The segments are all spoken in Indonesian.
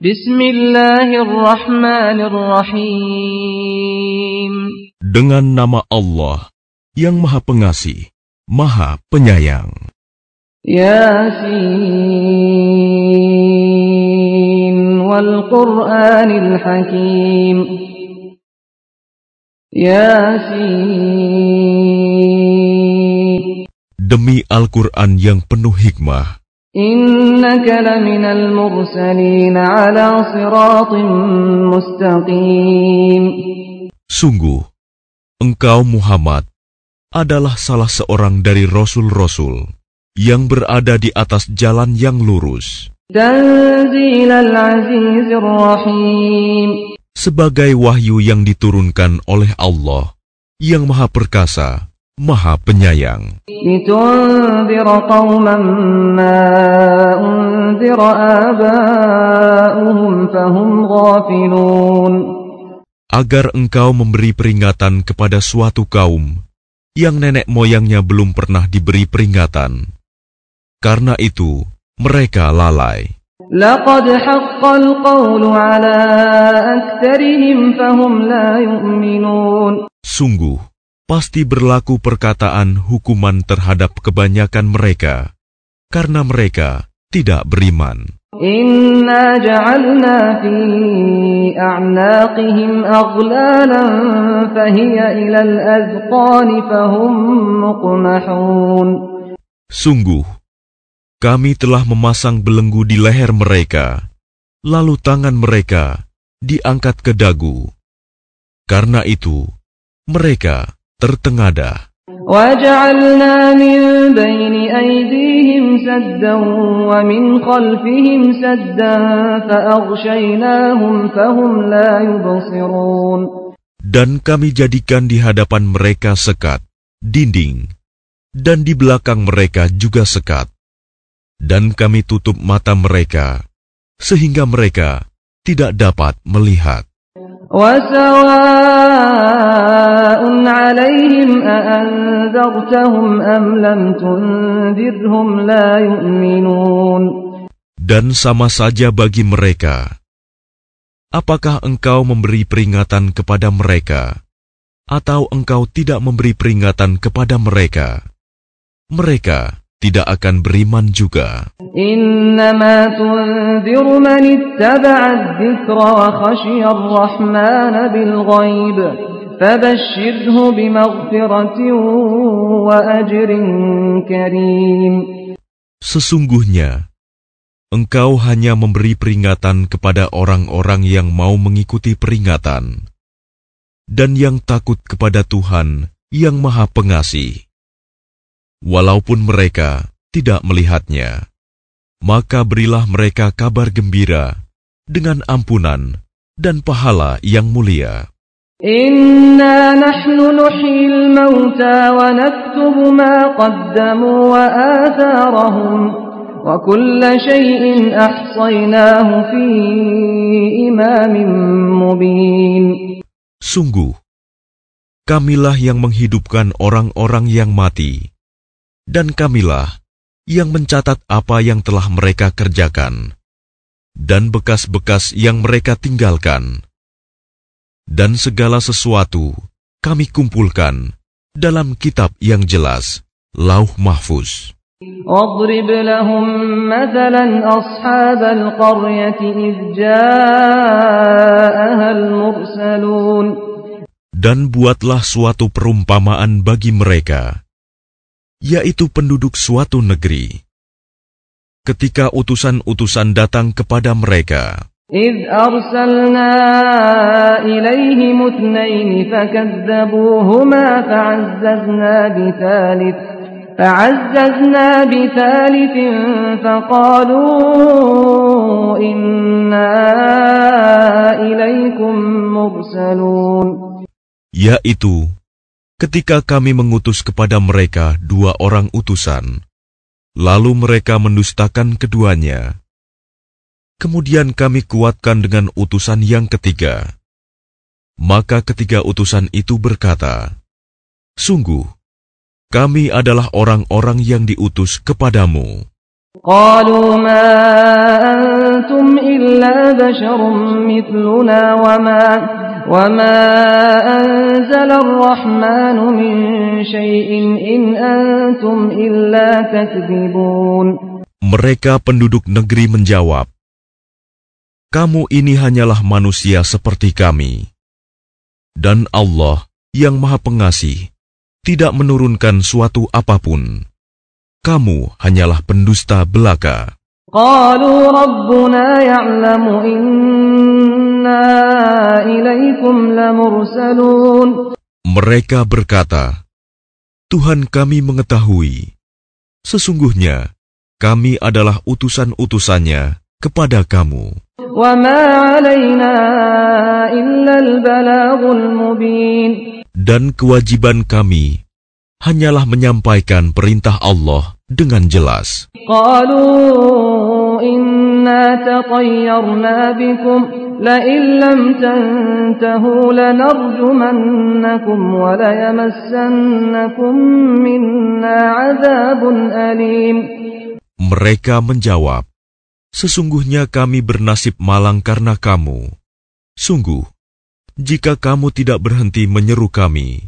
Bismillahirrahmanirrahim. Dengan nama Allah yang Maha Pengasih, Maha Penyayang. Yasin wal Qur'anil Hakim. Yasin. Demi Al-Quran yang penuh hikmah, Mursalin ala siratim mustaqim. sungguh engkau Muhammad adalah salah seorang dari rasul-rasul yang berada di atas jalan yang lurus. Tanzilal azizir rahim. sebagai wahyu yang diturunkan oleh Allah yang Maha Perkasa, Maha Penyayang, لتنذر قوما ما أنذر آباؤهم فهم غافلون agar engkau memberi peringatan kepada suatu kaum yang nenek moyangnya belum pernah diberi peringatan. Karena itu, mereka lalai. لقد حق القول على أكثرهم فهم لا يؤمنون Sungguh, pasti berlaku perkataan hukuman terhadap kebanyakan mereka, karena mereka tidak beriman. Inna ja'alna fi a'naqihim aghlalan fahiya fahum muqmahun. Sungguh, kami telah memasang belenggu di leher mereka, lalu tangan mereka diangkat ke dagu. Karena itu, mereka tertengadah. وجعلنا من بين أيديهم سدا ومن خلفهم سدا فأغشيناهم فهم لا يبصرون Dan kami jadikan di hadapan mereka sekat, dinding, dan di belakang mereka juga sekat. Dan kami tutup mata mereka, sehingga mereka tidak dapat melihat. وسواء عليهم أأنذرتهم أم لم تنذرهم لا يؤمنون Dan sama saja bagi mereka. Apakah engkau memberi peringatan kepada mereka, atau engkau tidak memberi peringatan kepada mereka? Mereka tidak akan beriman juga. Sesungguhnya, engkau hanya memberi peringatan kepada orang-orang yang mau mengikuti peringatan, dan yang takut kepada Tuhan yang Maha Pengasih. Walaupun mereka tidak melihatnya, maka berilah mereka kabar gembira dengan ampunan dan pahala yang mulia. Inna nahnu nuhil mauta wa naktubu ma qaddamu wa atharahum wa kulla shay'in ahsaynahu fi imamin mubin. Sungguh, kamilah yang menghidupkan orang-orang yang mati dan kamilah yang mencatat apa yang telah mereka kerjakan dan bekas-bekas yang mereka tinggalkan. Dan segala sesuatu kami kumpulkan dalam kitab yang jelas, Lauh Mahfuz. واضرب لهم مثلا أصحاب القرية إذ جاءها Dan buatlah suatu perumpamaan bagi mereka yaitu penduduk suatu negeri. Ketika utusan-utusan datang kepada mereka, إذ أرسلنا إليهم اثنين فكذبوهما فعززنا بثالث فعززنا بثالث فقالوا إنا إليكم مرسلون yaitu ketika kami mengutus kepada mereka dua orang utusan, lalu mereka mendustakan keduanya. Kemudian kami kuatkan dengan utusan yang ketiga. Maka ketiga utusan itu berkata, Sungguh, kami adalah orang-orang yang diutus kepadamu. قالوا ما أنتم إلا بشر مثلنا وما وما أنزل الرحمن من شيء إن أنتم إلا تكذبون Mereka penduduk negeri menjawab, Kamu ini hanyalah manusia seperti kami. Dan Allah yang Maha Pengasih tidak menurunkan suatu apapun. kamu hanyalah pendusta belaka. Mereka berkata, Tuhan kami mengetahui, sesungguhnya kami adalah utusan-utusannya kepada kamu. Dan kewajiban kami hanyalah menyampaikan perintah Allah dengan jelas. Mereka menjawab, Sesungguhnya kami bernasib malang karena kamu. Sungguh, jika kamu tidak berhenti menyeru kami,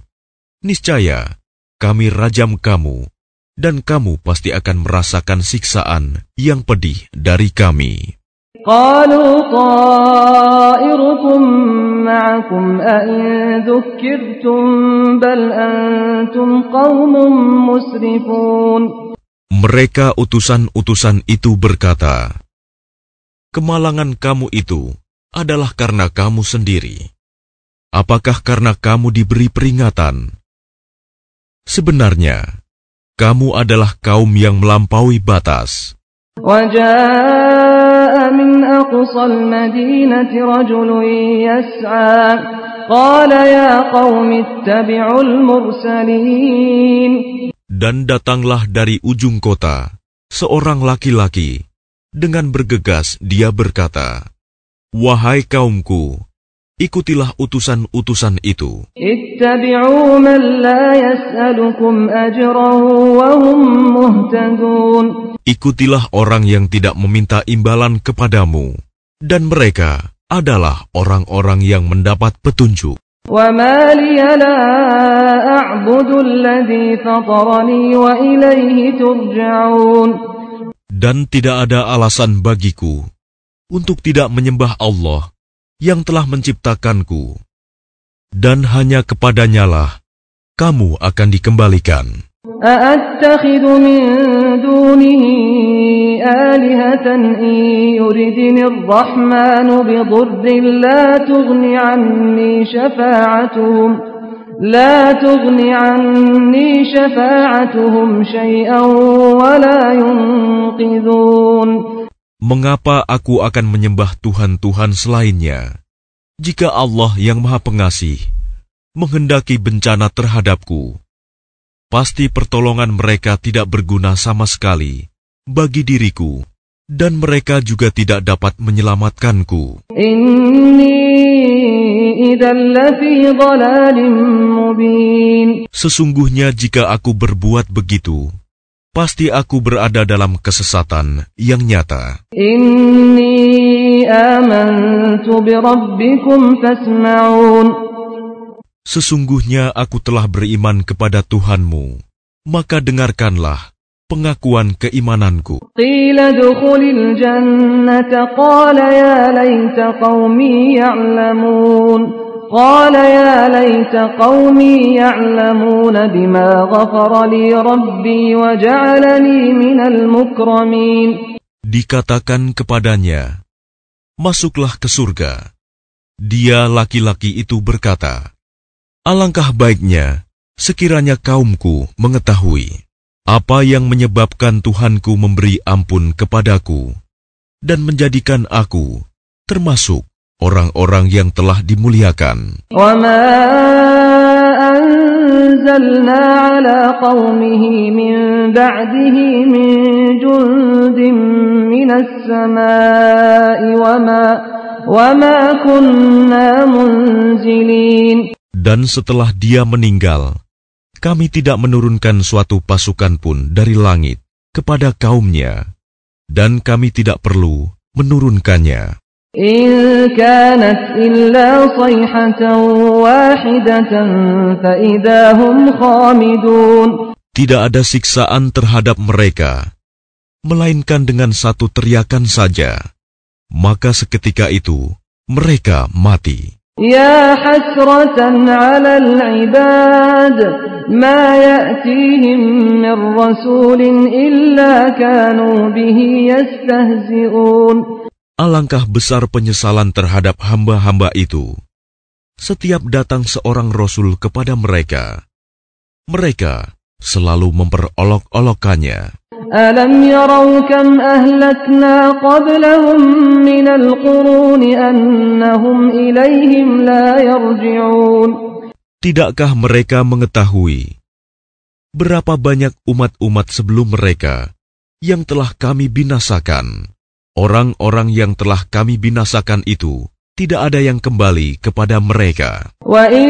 niscaya kami rajam kamu, dan kamu pasti akan merasakan siksaan yang pedih dari kami. قالوا طائركم معكم أئن ذكرتم بل أنتم قوم مسرفون Mereka utusan-utusan itu berkata, Kemalangan kamu itu adalah karena kamu sendiri. Apakah karena kamu diberi peringatan? Sebenarnya, kamu adalah kaum yang melampaui batas. وجاء من أقصى المدينة رجل يسعى قال يا قوم اتبعوا المرسلين Dan datanglah dari ujung kota seorang laki-laki. Dengan bergegas dia berkata, Wahai kaumku, ikutilah utusan-utusan itu. Ikutilah orang yang tidak meminta imbalan kepadamu, dan mereka adalah orang-orang yang mendapat petunjuk. Dan tidak ada alasan bagiku untuk tidak menyembah Allah yang telah menciptakanku, dan hanya kepadanyalah kamu akan dikembalikan. أأتخذ من دونه آلهة إن يردني الرحمن بضر لا تغن عني شفاعتهم لا تغن عني شفاعتهم شيئا ولا ينقذون Mengapa aku akan menyembah Tuhan-Tuhan selainnya? Jika Allah yang Maha Pengasih menghendaki bencana terhadapku, pasti pertolongan mereka tidak berguna sama sekali bagi diriku, dan mereka juga tidak dapat menyelamatkanku. Sesungguhnya, jika aku berbuat begitu, pasti aku berada dalam kesesatan yang nyata. Inni amantu bi rabbikum fasma'un. Sesungguhnya aku telah beriman kepada Tuhanmu, maka dengarkanlah pengakuan keimananku. قال يا ليت قومي يعلمون بما غفر لي ربي وجعلني من المكرمين Dikatakan kepadanya, Masuklah ke surga. Dia laki-laki itu berkata, Alangkah baiknya sekiranya kaumku mengetahui apa yang menyebabkan Tuhanku memberi ampun kepadaku dan menjadikan aku termasuk orang-orang yang telah dimuliakan. Dan setelah dia meninggal, kami tidak menurunkan suatu pasukan pun dari langit kepada kaumnya, dan kami tidak perlu menurunkannya. إن كانت إلا صيحة واحدة فإذا هم خامدون Tidak ada siksaan terhadap mereka, melainkan dengan satu teriakan saja. Maka seketika itu mereka mati. يا حسرة على العباد ما يأتيهم من رسول إلا كانوا به يستهزئون Alangkah besar penyesalan terhadap hamba-hamba itu. Setiap datang seorang rasul kepada mereka, mereka selalu memperolok-olokkannya. ألم يروا كم أهلكنا قبلهم من القرون أنهم إليهم لا يرجعون Tidakkah mereka mengetahui berapa banyak umat-umat sebelum mereka yang telah kami binasakan? Orang-orang yang telah kami binasakan itu tidak ada yang kembali kepada mereka. وإن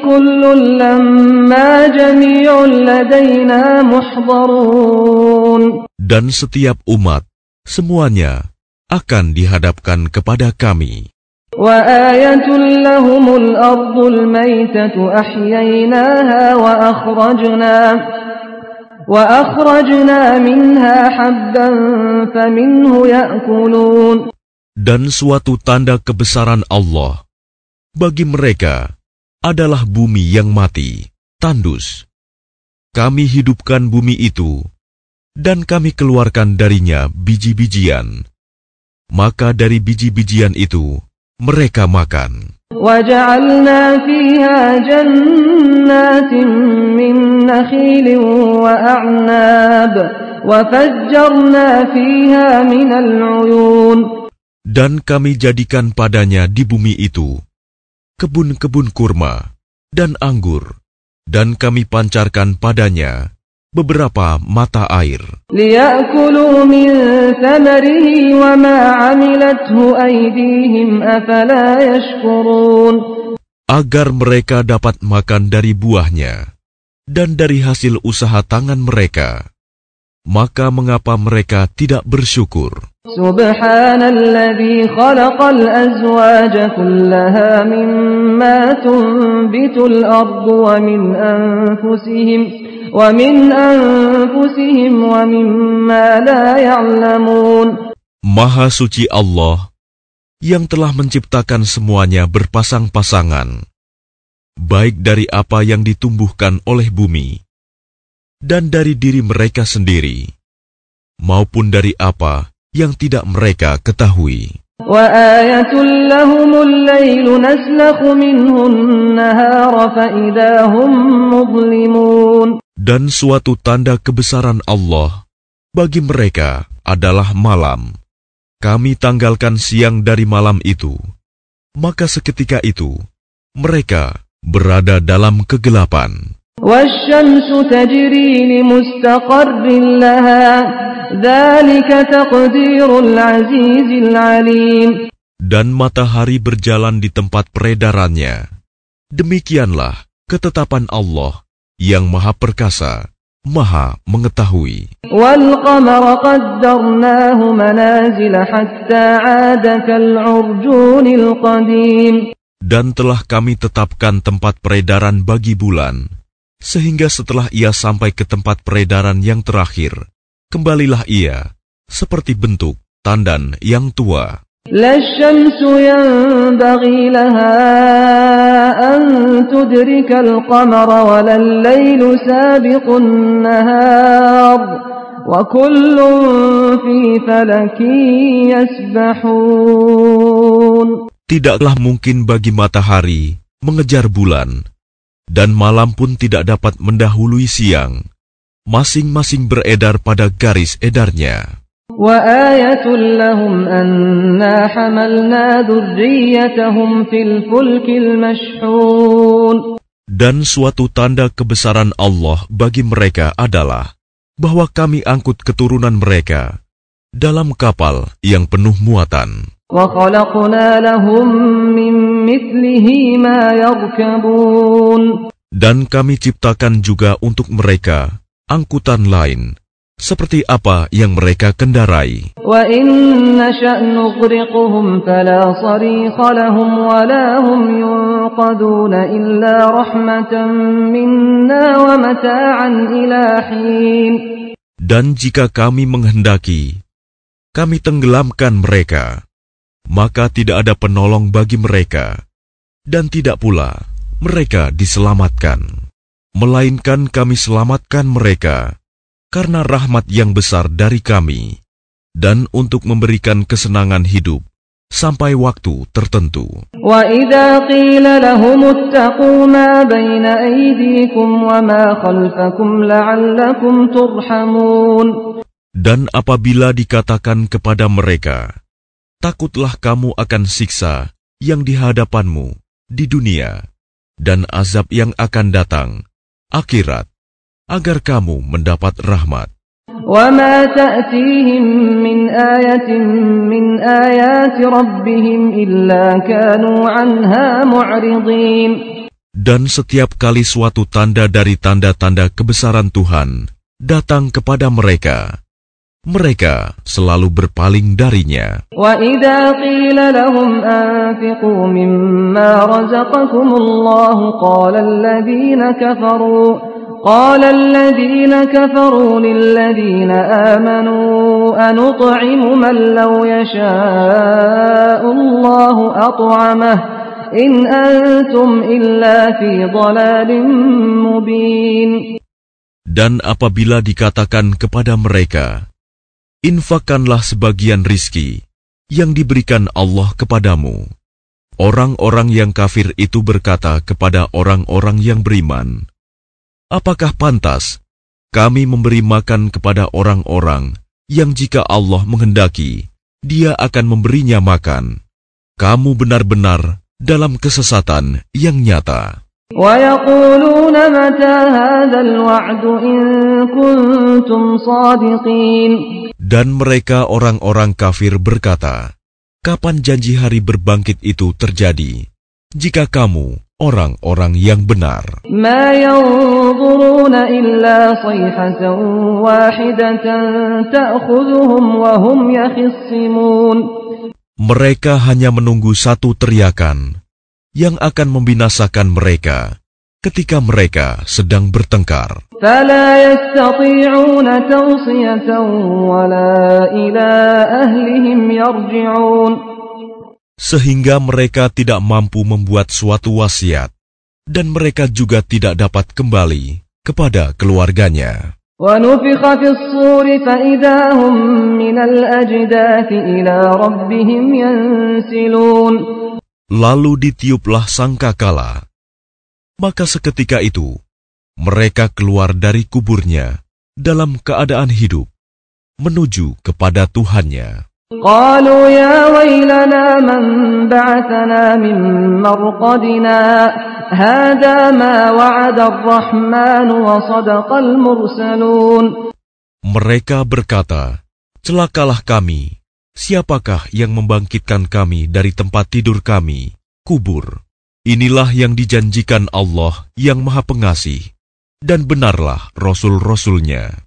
كل لما جميع لدينا محضرون Dan setiap umat, semuanya akan dihadapkan kepada kami. وآية لهم الأرض الميتة أحييناها وأخرجنا Dan suatu tanda kebesaran Allah bagi mereka adalah bumi yang mati, tandus. Kami hidupkan bumi itu, dan kami keluarkan darinya biji-bijian. Maka dari biji-bijian itu, mereka makan. وجعلنا فيها جنات من نخيل وأعناب وفجرنا فيها من العيون Dan kami jadikan padanya di bumi itu kebun-kebun kurma dan anggur, dan kami pancarkan padanya beberapa mata air. Agar mereka dapat makan dari buahnya dan dari hasil usaha tangan mereka, maka mengapa mereka tidak bersyukur? Subhanalladzi ومن أنفسهم ومما لا يعلمون Maha suci Allah yang telah menciptakan semuanya berpasang-pasangan, baik dari apa yang ditumbuhkan oleh bumi dan dari diri mereka sendiri, maupun dari apa yang tidak mereka ketahui. وآية لهم الليل نسلخ منه النهار فإذا هم مظلمون Dan suatu tanda kebesaran Allah bagi mereka adalah malam. Kami tanggalkan siang dari malam itu. Maka seketika itu, mereka berada dalam kegelapan. Dan matahari berjalan di tempat peredarannya. Demikianlah ketetapan Allah yang Maha Perkasa, Maha Mengetahui. Dan telah kami tetapkan tempat peredaran bagi bulan, sehingga setelah ia sampai ke tempat peredaran yang terakhir, kembalilah ia seperti bentuk tandan yang tua. لا الشمس ينبغي لها أن تدرك القمر ولا الليل سابق النهار وكل في فلك يسبحون Tidaklah mungkin bagi matahari mengejar bulan, dan malam pun tidak dapat mendahului siang. Masing-masing beredar pada garis edarnya. وآية لهم أنا حملنا ذريتهم في الفلك المشحون Dan suatu tanda kebesaran Allah bagi mereka adalah bahwa kami angkut keturunan mereka dalam kapal yang penuh muatan. وخلقنا لهم من مثله ما يركبون Dan kami ciptakan juga untuk mereka angkutan lain seperti apa yang mereka kendarai. Dan jika kami menghendaki, kami tenggelamkan mereka, maka tidak ada penolong bagi mereka, dan tidak pula mereka diselamatkan, melainkan kami selamatkan mereka karena rahmat yang besar dari kami, dan untuk memberikan kesenangan hidup sampai waktu tertentu. وإذا قيل لهم اتقوا ما بين أيديكم وما خلفكم لعلكم ترحمون Dan apabila dikatakan kepada mereka, takutlah kamu akan siksa yang di hadapanmu di dunia dan azab yang akan datang, akhirat, agar kamu mendapat rahmat. وما تأتيهم من آية من آيات ربهم إلا كانوا عنها معرضين Dan setiap kali suatu tanda dari tanda-tanda kebesaran Tuhan datang kepada mereka, mereka selalu berpaling darinya. وإذا قيل لهم أنفقوا مما رزقكم الله قال الذين كفروا قال الذين كفروا للذين آمنوا أنطعم من لو يشاء الله أطعمه إن أنتم إلا في ضلال مبين Dan apabila dikatakan kepada mereka, Infakkanlah sebagian rizki yang diberikan Allah kepadamu. Orang-orang yang kafir itu berkata kepada orang-orang yang beriman, Apakah pantas kami memberi makan kepada orang-orang yang jika Allah menghendaki, dia akan memberinya makan. Kamu benar-benar dalam kesesatan yang nyata. Dan mereka orang-orang kafir berkata, Kapan janji hari berbangkit itu terjadi? Jika kamu orang-orang yang benar. Mereka hanya menunggu satu teriakan yang akan membinasakan mereka ketika mereka sedang bertengkar sehingga mereka tidak mampu membuat suatu wasiat, dan mereka juga tidak dapat kembali kepada keluarganya. Lalu ditiuplah sangkakala. Maka seketika itu, mereka keluar dari kuburnya dalam keadaan hidup, menuju kepada Tuhannya. قالوا يا ويلنا من بعثنا من مرقدنا هذا ما وعد الرحمن وصدق المرسلون Mereka berkata, Celakalah kami, siapakah yang membangkitkan kami dari tempat tidur kami, kubur. Inilah yang dijanjikan Allah yang maha pengasih, dan benarlah Rasul-Rasulnya.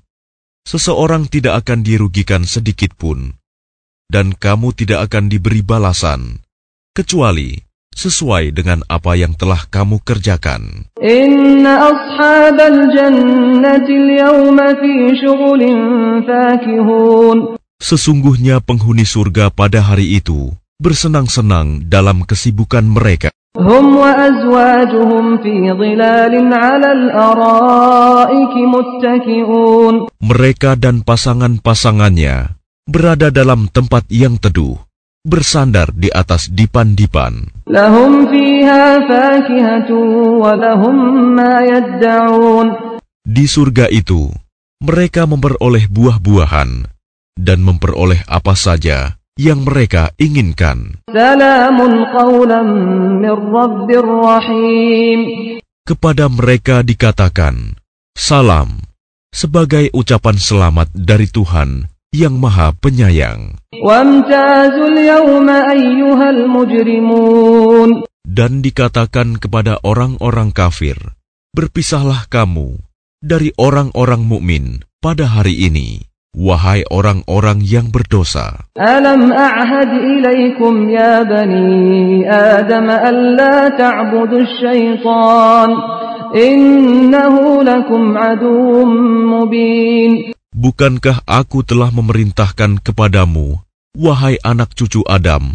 seseorang tidak akan dirugikan sedikit pun, dan kamu tidak akan diberi balasan kecuali sesuai dengan apa yang telah kamu kerjakan. Sesungguhnya penghuni surga pada hari itu bersenang-senang dalam kesibukan mereka. هم وأزواجهم في ظلال على الأرائك متكئون Mereka dan pasangan-pasangannya berada dalam tempat yang teduh, bersandar di atas dipan-dipan. لهم فيها فاكهة ولهم ما يدعون Di surga itu, Mereka memperoleh buah-buahan dan memperoleh apa saja yang mereka inginkan. Kepada mereka dikatakan, Salam, sebagai ucapan selamat dari Tuhan yang maha penyayang. Dan dikatakan kepada orang-orang kafir, Berpisahlah kamu dari orang-orang mukmin pada hari ini. Wahai orang-orang yang berdosa. Alam a'had ilaikum ya bani Adam an ta'budu syaitan. Innahu lakum mubin. Bukankah aku telah memerintahkan kepadamu, wahai anak cucu Adam,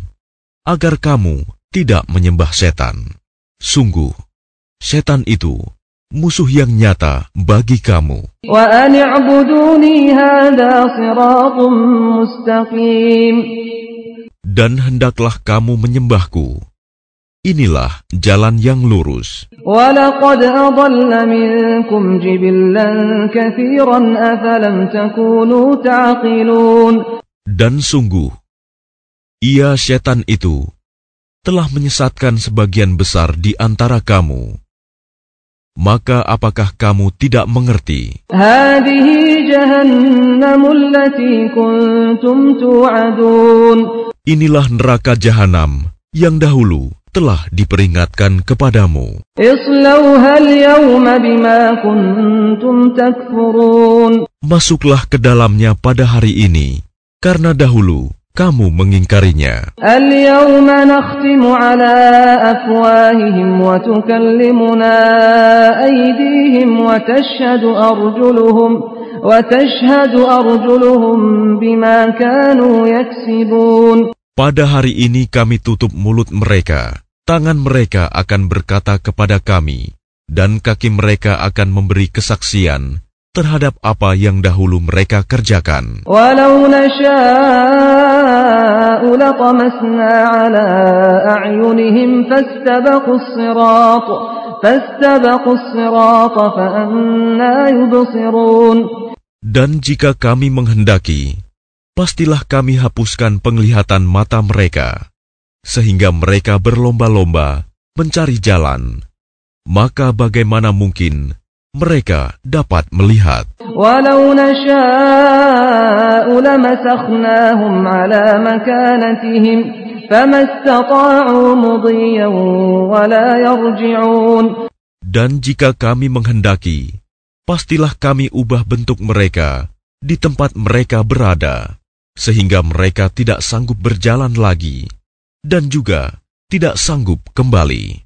agar kamu tidak menyembah setan. Sungguh, setan itu musuh yang nyata bagi kamu. Dan hendaklah kamu menyembahku. Inilah jalan yang lurus. Dan sungguh, ia setan itu telah menyesatkan sebagian besar di antara kamu maka apakah kamu tidak mengerti? Inilah neraka jahanam yang dahulu telah diperingatkan kepadamu. Masuklah ke dalamnya pada hari ini, karena dahulu kamu mengingkarinya. Pada hari ini kami tutup mulut mereka, tangan mereka akan berkata kepada kami, dan kaki mereka akan memberi kesaksian terhadap apa yang dahulu mereka kerjakan. Dan jika kami menghendaki, pastilah kami hapuskan penglihatan mata mereka, sehingga mereka berlomba-lomba mencari jalan. Maka bagaimana mungkin mereka dapat melihat. Dan jika kami menghendaki, pastilah kami ubah bentuk mereka di tempat mereka berada, sehingga mereka tidak sanggup berjalan lagi dan juga tidak sanggup kembali.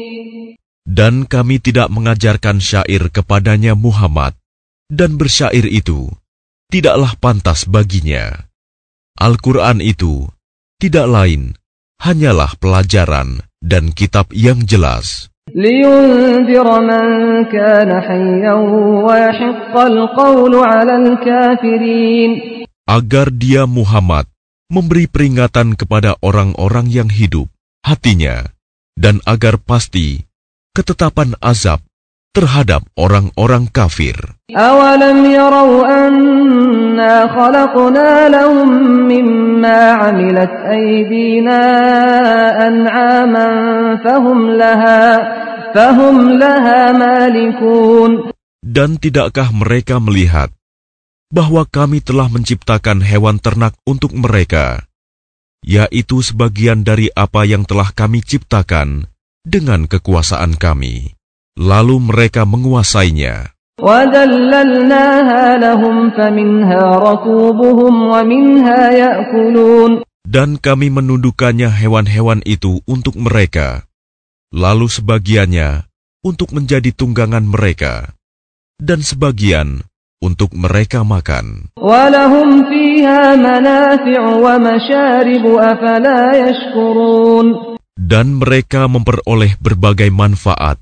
Dan kami tidak mengajarkan syair kepadanya Muhammad, dan bersyair itu tidaklah pantas baginya. Al-Quran itu tidak lain, hanyalah pelajaran dan kitab yang jelas. Agar dia Muhammad memberi peringatan kepada orang-orang yang hidup, hatinya, dan agar pasti ketetapan azab terhadap orang-orang kafir. أولم يروا أنا خلقنا لهم مما عملت أيدينا أنعاما فهم لها فهم لها مالكون Dan tidakkah mereka melihat bahwa kami telah menciptakan hewan ternak untuk mereka, yaitu sebagian dari apa yang telah kami ciptakan dengan kekuasaan kami, lalu mereka menguasainya. Dan kami menundukkannya hewan-hewan itu untuk mereka, lalu sebagiannya untuk menjadi tunggangan mereka, dan sebagian untuk mereka makan dan mereka memperoleh berbagai manfaat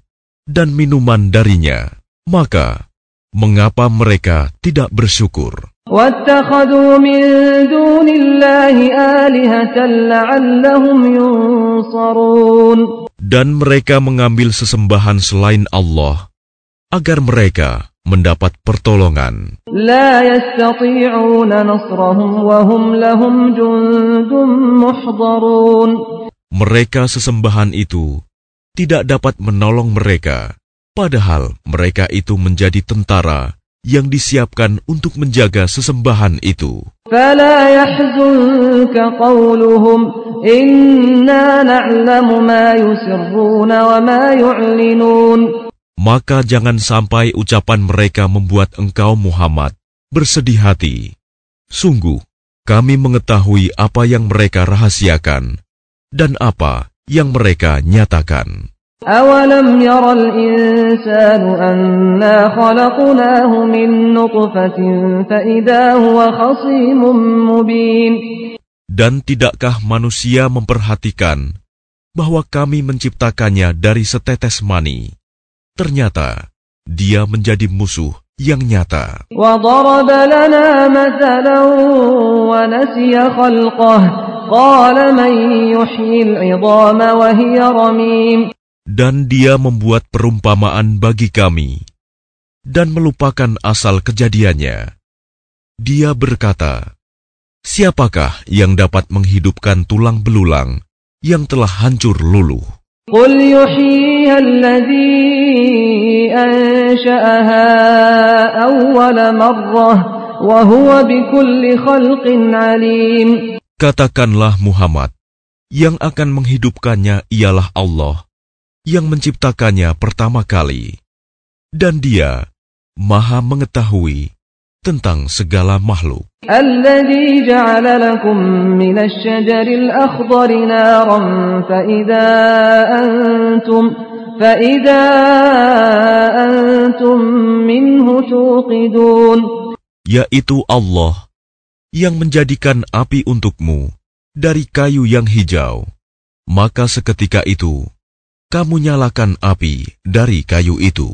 dan minuman darinya, maka mengapa mereka tidak bersyukur? Dan mereka mengambil sesembahan selain Allah agar mereka mendapat pertolongan mereka sesembahan itu tidak dapat menolong mereka, padahal mereka itu menjadi tentara yang disiapkan untuk menjaga sesembahan itu. Maka jangan sampai ucapan mereka membuat engkau Muhammad bersedih hati. Sungguh, kami mengetahui apa yang mereka rahasiakan dan apa yang mereka nyatakan. أولم ير الإنسان أنا خلقناه من نطفة فإذا هو خصيم مبين Dan tidakkah manusia memperhatikan bahwa kami menciptakannya dari setetes mani? Ternyata dia menjadi musuh yang nyata. وضرب لنا مثلا ونسي خلقه dan dia membuat perumpamaan bagi kami dan melupakan asal kejadiannya. Dia berkata, Siapakah yang dapat menghidupkan tulang belulang yang telah hancur luluh? قل يحييها الذي أنشأها أول مرة وهو بكل خلق عليم Katakanlah Muhammad, yang akan menghidupkannya ialah Allah, yang menciptakannya pertama kali. Dan dia maha mengetahui tentang segala makhluk. الذي جعل لكم من الشجر الأخضر نارا فإذا أنتم فإذا أنتم منه توقدون Yaitu Allah yang menjadikan api untukmu dari kayu yang hijau. Maka seketika itu, kamu nyalakan api dari kayu itu.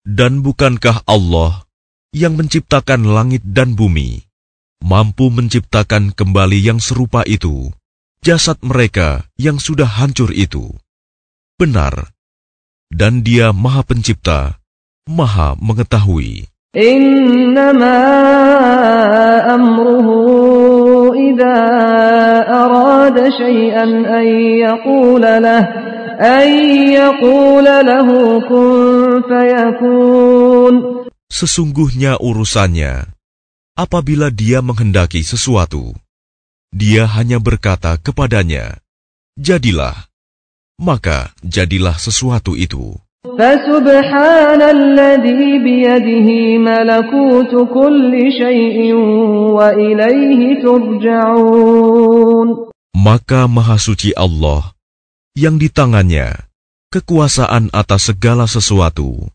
Dan bukankah Allah yang menciptakan langit dan bumi mampu menciptakan kembali yang serupa itu, jasad mereka yang sudah hancur itu? Benar, dan dia maha pencipta, maha mengetahui. إنما أمره إذا أراد شيئا أن يقول له أن يقول له كن فيكون Sesungguhnya urusannya, apabila dia menghendaki sesuatu. Dia hanya berkata kepadanya, "Jadilah." Maka jadilah sesuatu itu. Maka maha suci Allah yang di tangannya kekuasaan atas segala sesuatu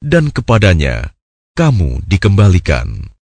dan kepadanya kamu dikembalikan.